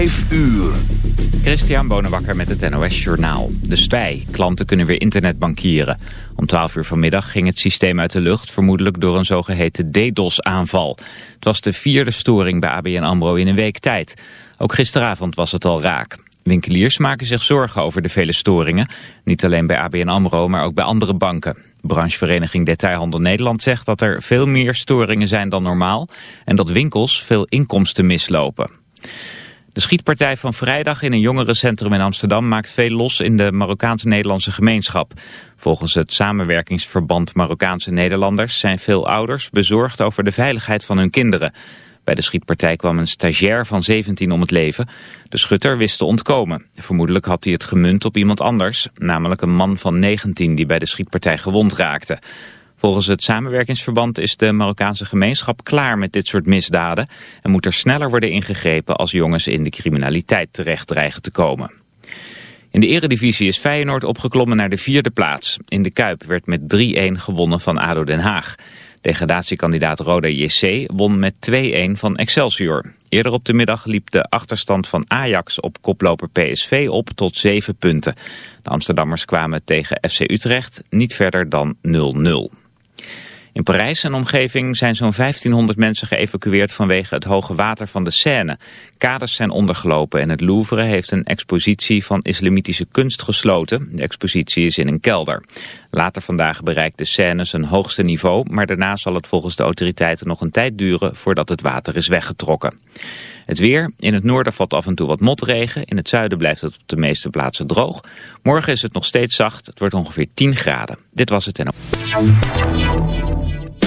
5 uur. Christian Bonenbakker met het NOS Journaal. De Stij. Klanten kunnen weer internetbankieren. Om 12 uur vanmiddag ging het systeem uit de lucht... vermoedelijk door een zogeheten DDoS-aanval. Het was de vierde storing bij ABN AMRO in een week tijd. Ook gisteravond was het al raak. Winkeliers maken zich zorgen over de vele storingen. Niet alleen bij ABN AMRO, maar ook bij andere banken. Branchevereniging Detailhandel Nederland zegt dat er veel meer storingen zijn dan normaal... en dat winkels veel inkomsten mislopen. De schietpartij van vrijdag in een jongerencentrum in Amsterdam maakt veel los in de Marokkaanse-Nederlandse gemeenschap. Volgens het samenwerkingsverband Marokkaanse Nederlanders zijn veel ouders bezorgd over de veiligheid van hun kinderen. Bij de schietpartij kwam een stagiair van 17 om het leven. De schutter wist te ontkomen. Vermoedelijk had hij het gemunt op iemand anders, namelijk een man van 19 die bij de schietpartij gewond raakte. Volgens het samenwerkingsverband is de Marokkaanse gemeenschap klaar met dit soort misdaden en moet er sneller worden ingegrepen als jongens in de criminaliteit terecht dreigen te komen. In de eredivisie is Feyenoord opgeklommen naar de vierde plaats. In de Kuip werd met 3-1 gewonnen van ADO Den Haag. Degradatiekandidaat Roda JC won met 2-1 van Excelsior. Eerder op de middag liep de achterstand van Ajax op koploper PSV op tot 7 punten. De Amsterdammers kwamen tegen FC Utrecht niet verder dan 0-0. In Parijs en omgeving zijn zo'n 1500 mensen geëvacueerd vanwege het hoge water van de Seine. Kades zijn ondergelopen en het Louvre heeft een expositie van islamitische kunst gesloten. De expositie is in een kelder. Later vandaag bereikt de Seine zijn hoogste niveau, maar daarna zal het volgens de autoriteiten nog een tijd duren voordat het water is weggetrokken. Het weer, in het noorden valt af en toe wat motregen, in het zuiden blijft het op de meeste plaatsen droog. Morgen is het nog steeds zacht, het wordt ongeveer 10 graden. Dit was het en...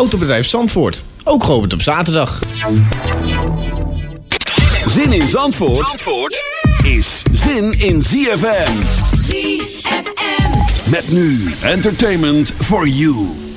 Autobedrijf Zandvoort, ook geopend op zaterdag. Zin in Zandvoort, Zandvoort is zin in ZFM. ZFM. Met nu entertainment for you.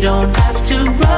don't have to run.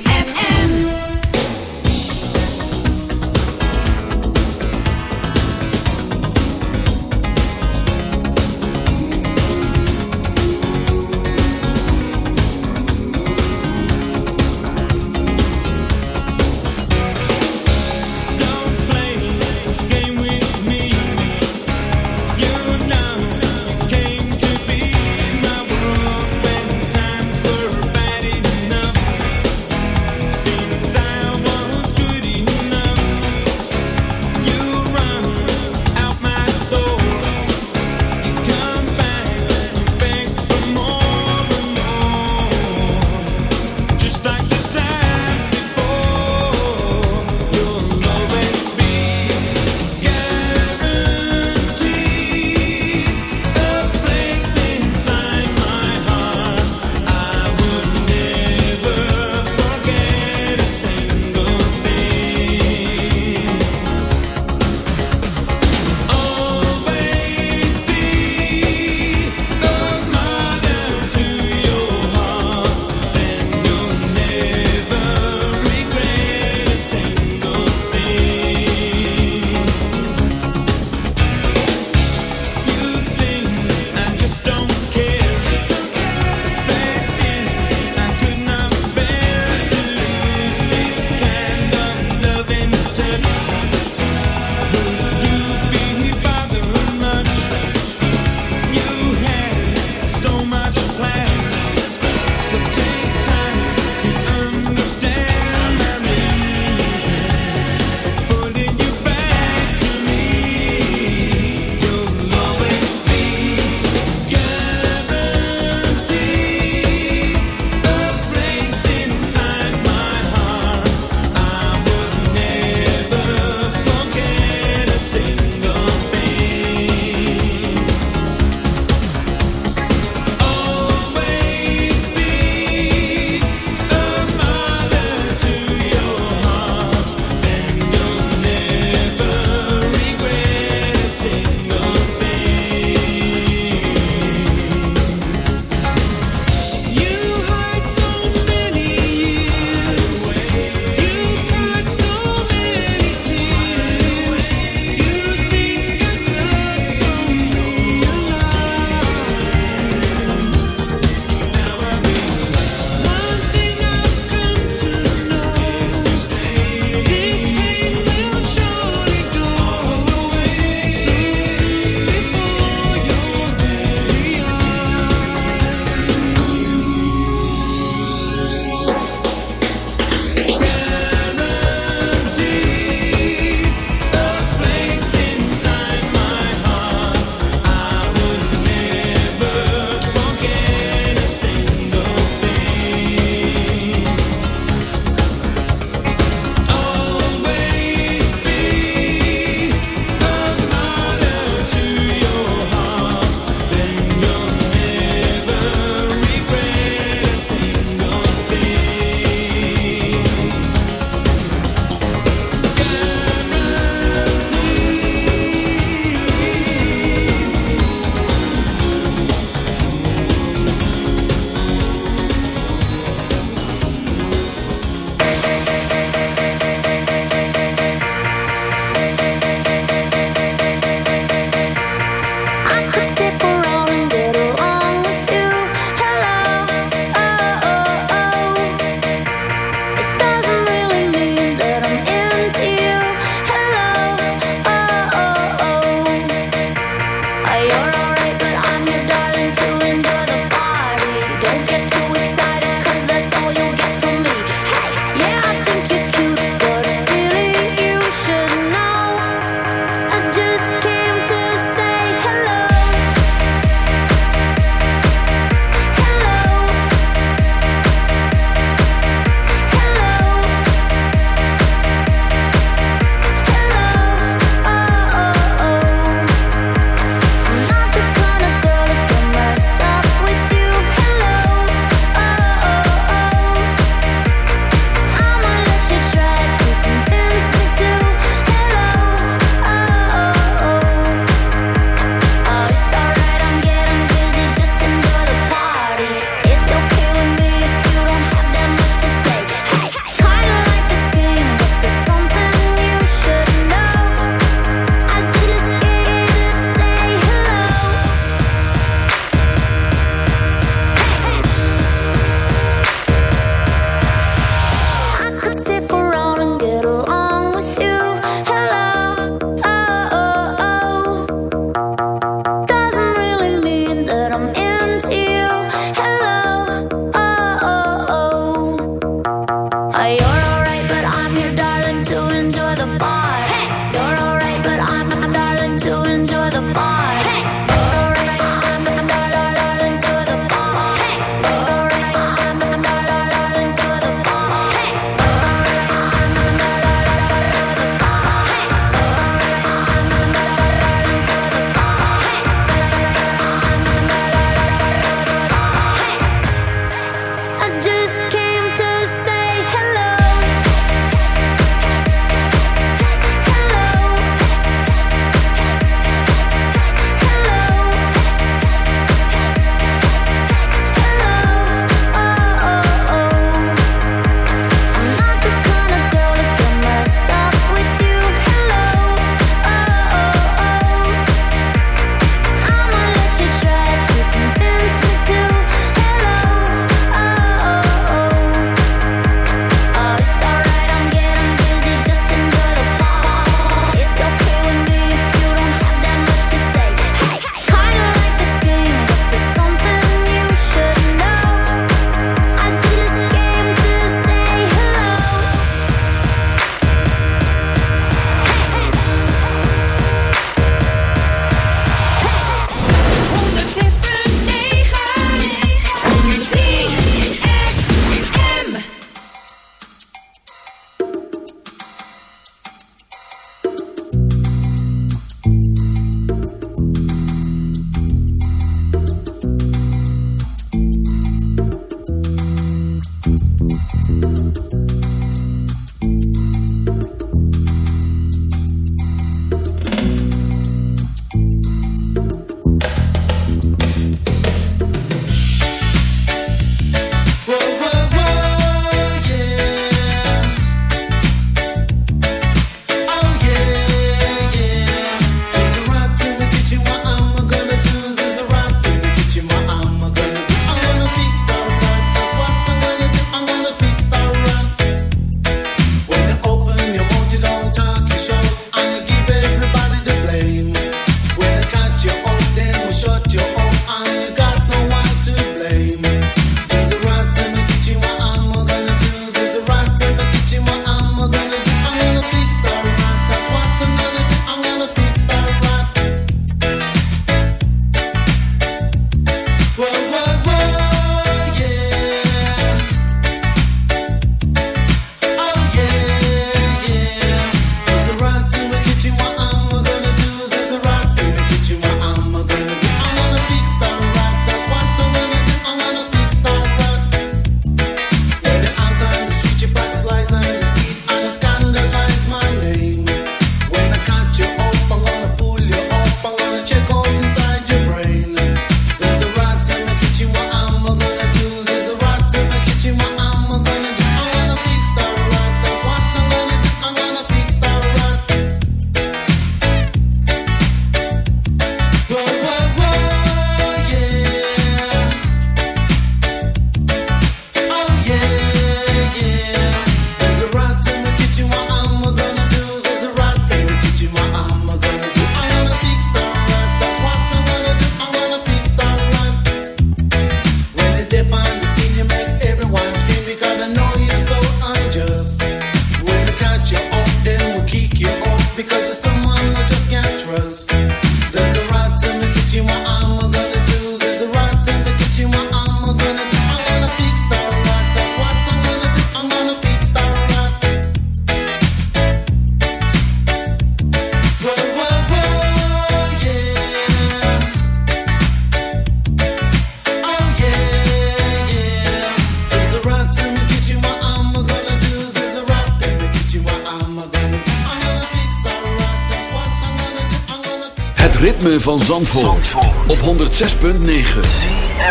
ritme van Zandvoort, op 106.9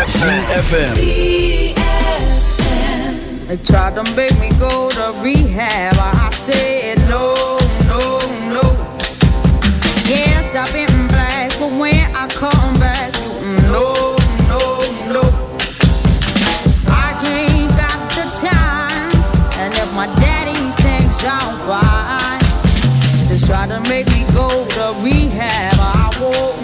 CFFM They tried to make me go to rehab. I said no, no, no. Yes, I've been black But when I come back No, no, no. I ain't got the time And if my daddy thinks I'm fine They try to make me go to rehab. 안녕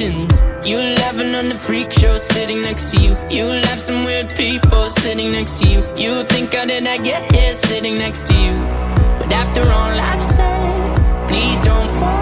intentions. You laughing on the freak show sitting next to you. You laugh some weird people sitting next to you. You think how did I get here sitting next to you? But after all I've said, please don't fall.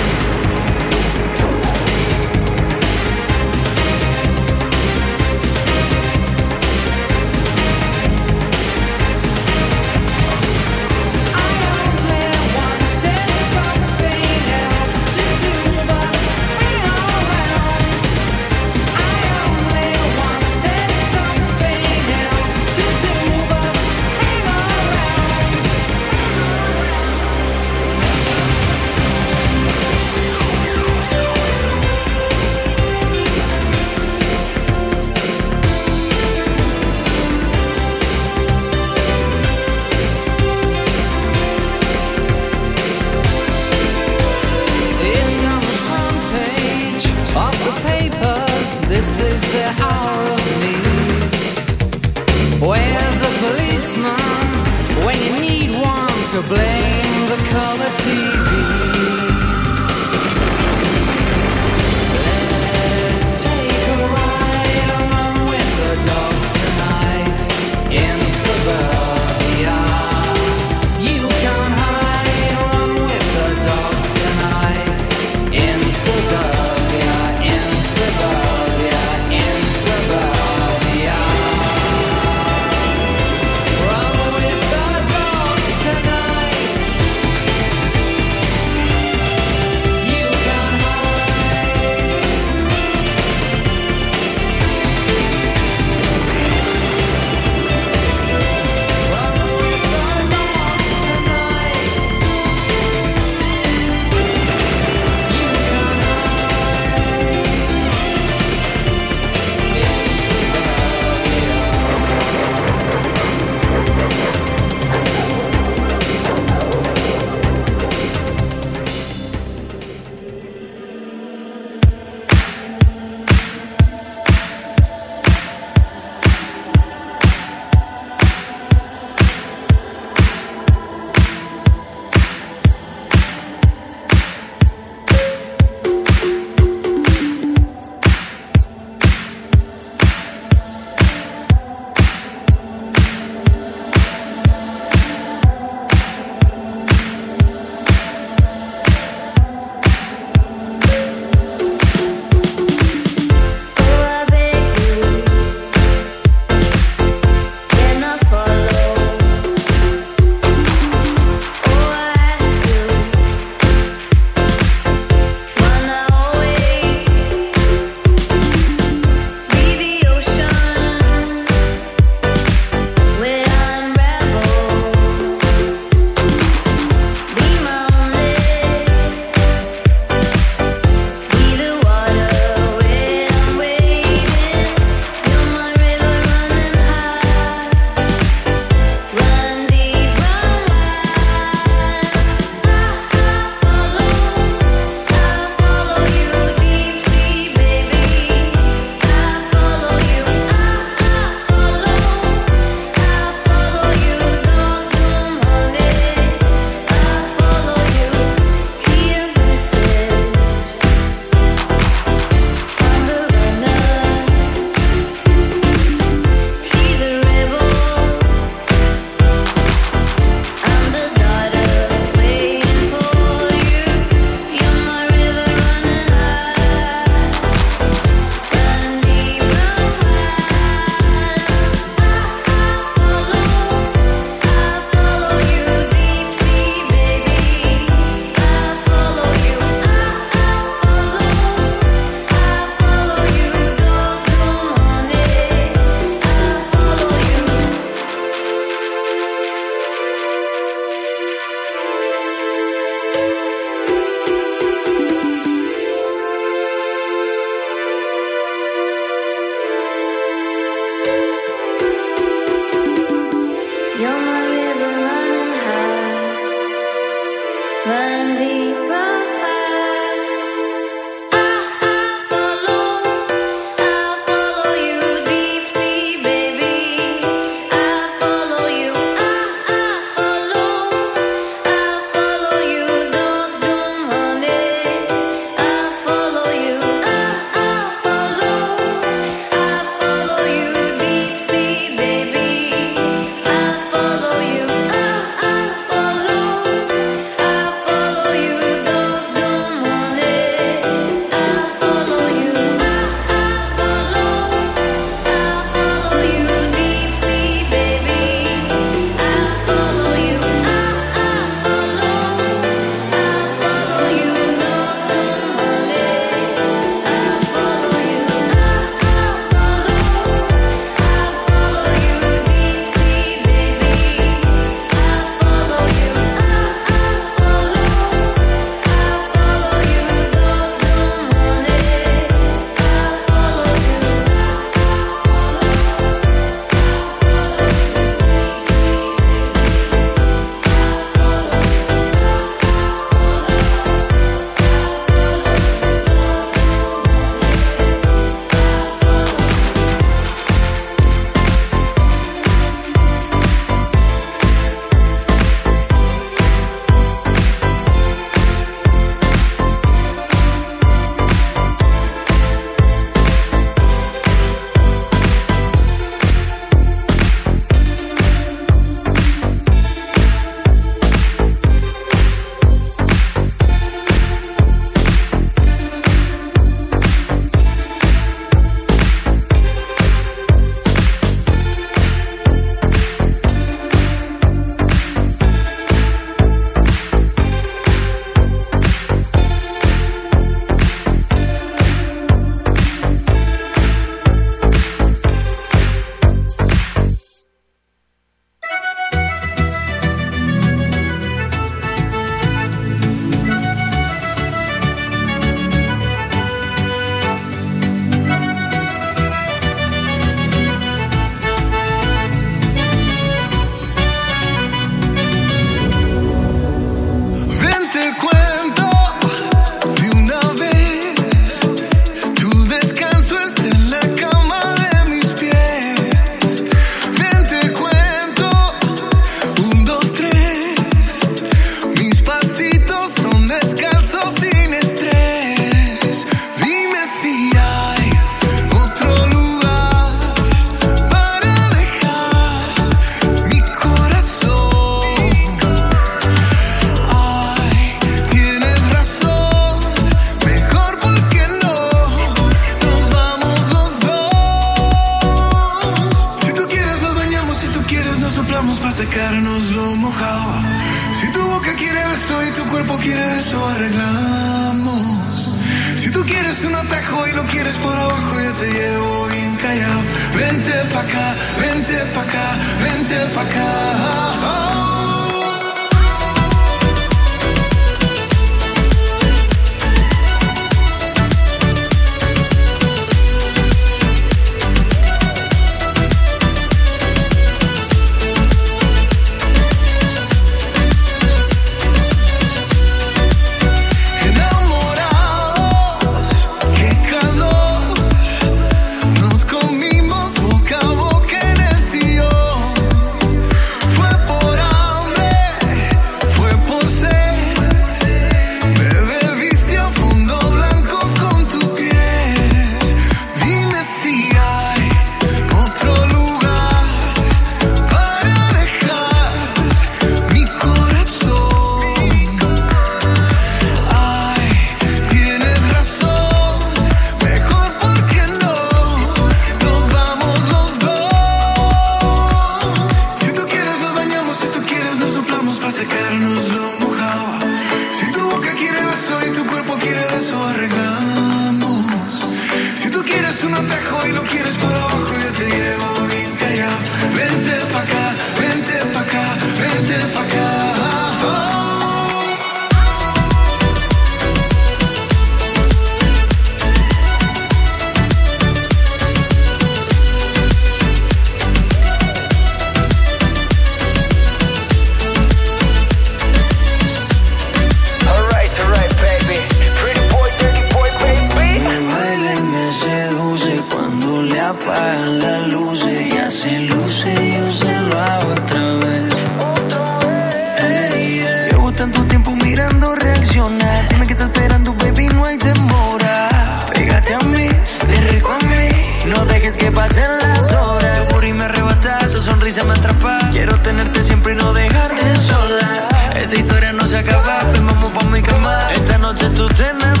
sonrisa me atrapa. Quiero tenerte siempre y no dejarte sola. Esta historia no se acaba, ven vamos pa' mi cama. Esta noche tú tenés